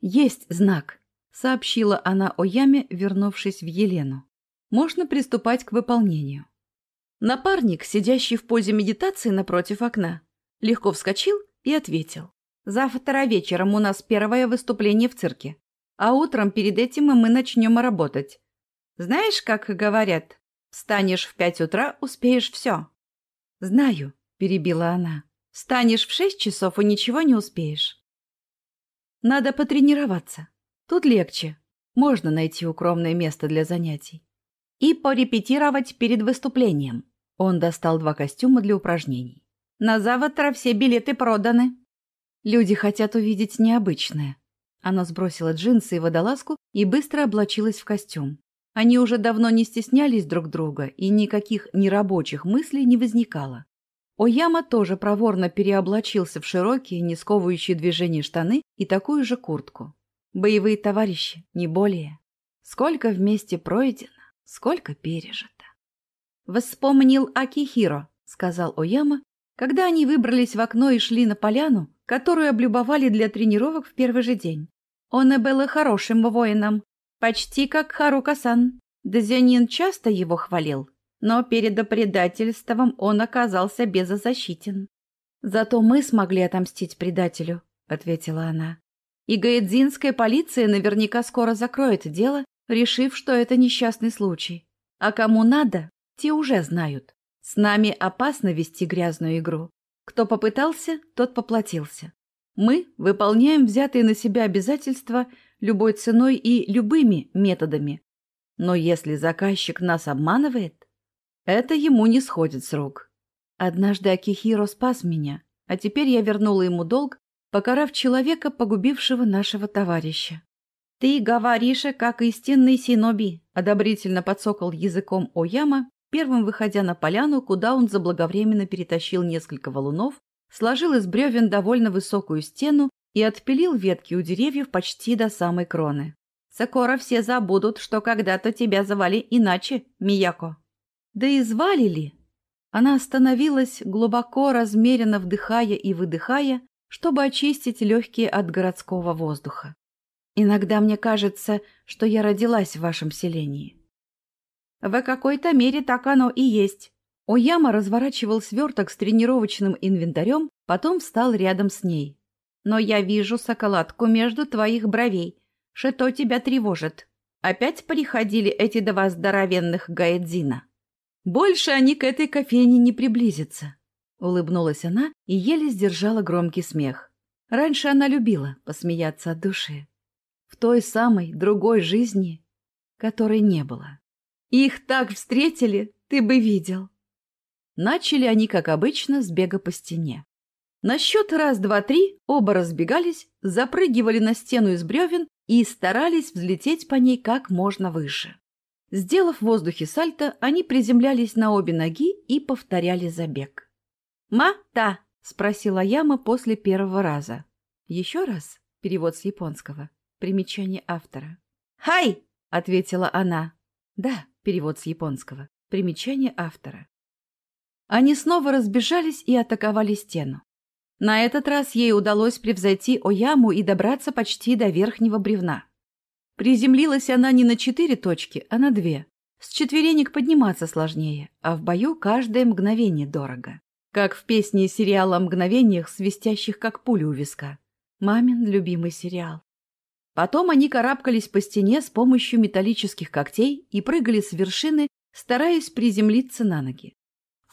«Есть знак», — сообщила она о яме, вернувшись в Елену. «Можно приступать к выполнению». Напарник, сидящий в позе медитации напротив окна, легко вскочил и ответил. «Завтра вечером у нас первое выступление в цирке, а утром перед этим мы начнем работать. Знаешь, как говорят, встанешь в пять утра, успеешь все». «Знаю», — перебила она. «Встанешь в шесть часов и ничего не успеешь». «Надо потренироваться. Тут легче. Можно найти укромное место для занятий. И порепетировать перед выступлением». Он достал два костюма для упражнений. «На завтра все билеты проданы». Люди хотят увидеть необычное. Она сбросила джинсы и водолазку и быстро облачилась в костюм. Они уже давно не стеснялись друг друга, и никаких нерабочих мыслей не возникало. Ояма тоже проворно переоблачился в широкие, не сковывающие движения штаны и такую же куртку. Боевые товарищи, не более. Сколько вместе пройдено, сколько пережито. «Вспомнил Акихиро», — сказал Ояма, когда они выбрались в окно и шли на поляну, которую облюбовали для тренировок в первый же день. Он и был хорошим воином, почти как Харука-сан. Дзянин часто его хвалил, но перед предательством он оказался беззащитен. «Зато мы смогли отомстить предателю», — ответила она. «И гаэдзинская полиция наверняка скоро закроет дело, решив, что это несчастный случай. А кому надо, те уже знают. С нами опасно вести грязную игру. Кто попытался, тот поплатился. Мы выполняем взятые на себя обязательства любой ценой и любыми методами. Но если заказчик нас обманывает, это ему не сходит с рук. Однажды Акихиро спас меня, а теперь я вернула ему долг, покарав человека, погубившего нашего товарища. «Ты говоришь, как истинный синоби», — одобрительно подсокал языком Ояма первым выходя на поляну, куда он заблаговременно перетащил несколько валунов, сложил из бревен довольно высокую стену и отпилил ветки у деревьев почти до самой кроны. «Скоро все забудут, что когда-то тебя звали иначе, Мияко». «Да и звали ли?» Она остановилась, глубоко, размеренно вдыхая и выдыхая, чтобы очистить легкие от городского воздуха. «Иногда мне кажется, что я родилась в вашем селении. В какой-то мере так оно и есть. Ояма разворачивал сверток с тренировочным инвентарем, потом встал рядом с ней. Но я вижу соколадку между твоих бровей. Что тебя тревожит? Опять приходили эти два здоровенных гаэдзина? Больше они к этой кофейне не приблизятся. Улыбнулась она и еле сдержала громкий смех. Раньше она любила посмеяться от души. В той самой другой жизни, которой не было. Их так встретили, ты бы видел. Начали они, как обычно, с бега по стене. На счет раз, два, три оба разбегались, запрыгивали на стену из бревен и старались взлететь по ней как можно выше. Сделав в воздухе сальто, они приземлялись на обе ноги и повторяли забег. «Ма-та!» — спросила Яма после первого раза. «Еще раз?» — перевод с японского. Примечание автора. «Хай!» — ответила она. «Да, Перевод с японского. Примечание автора. Они снова разбежались и атаковали стену. На этот раз ей удалось превзойти Ояму и добраться почти до верхнего бревна. Приземлилась она не на четыре точки, а на две. С четверенек подниматься сложнее, а в бою каждое мгновение дорого. Как в песне сериала о мгновениях, свистящих как пули у виска. Мамин любимый сериал. Потом они карабкались по стене с помощью металлических когтей и прыгали с вершины, стараясь приземлиться на ноги.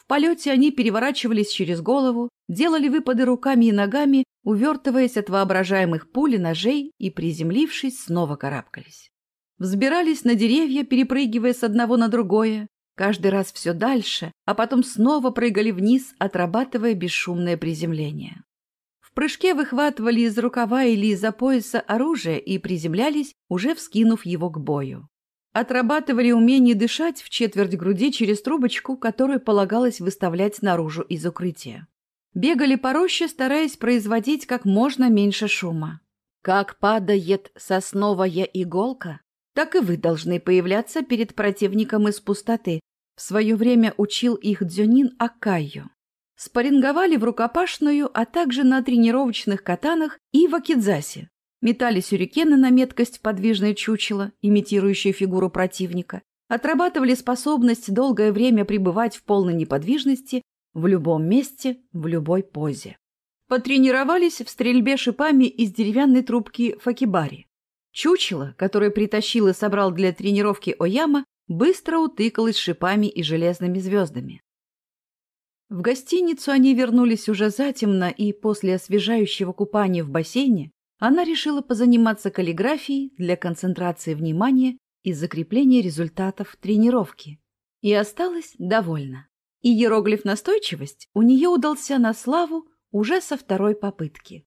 В полете они переворачивались через голову, делали выпады руками и ногами, увертываясь от воображаемых пуль и ножей и, приземлившись, снова карабкались. Взбирались на деревья, перепрыгивая с одного на другое, каждый раз все дальше, а потом снова прыгали вниз, отрабатывая бесшумное приземление прыжке выхватывали из рукава или из-за пояса оружие и приземлялись, уже вскинув его к бою. Отрабатывали умение дышать в четверть груди через трубочку, которую полагалось выставлять наружу из укрытия. Бегали по роще, стараясь производить как можно меньше шума. Как падает сосновая иголка, так и вы должны появляться перед противником из пустоты. В свое время учил их Дзюнин Аккайо. Спарринговали в рукопашную, а также на тренировочных катанах и в акидзасе. Метали сюрикены на меткость в подвижное чучело, имитирующее фигуру противника. Отрабатывали способность долгое время пребывать в полной неподвижности в любом месте, в любой позе. Потренировались в стрельбе шипами из деревянной трубки факибари. Чучело, которое притащил и собрал для тренировки Ояма, быстро утыкалось шипами и железными звездами. В гостиницу они вернулись уже затемно, и после освежающего купания в бассейне она решила позаниматься каллиграфией для концентрации внимания и закрепления результатов тренировки. И осталась довольна. Иероглиф «настойчивость» у нее удался на славу уже со второй попытки.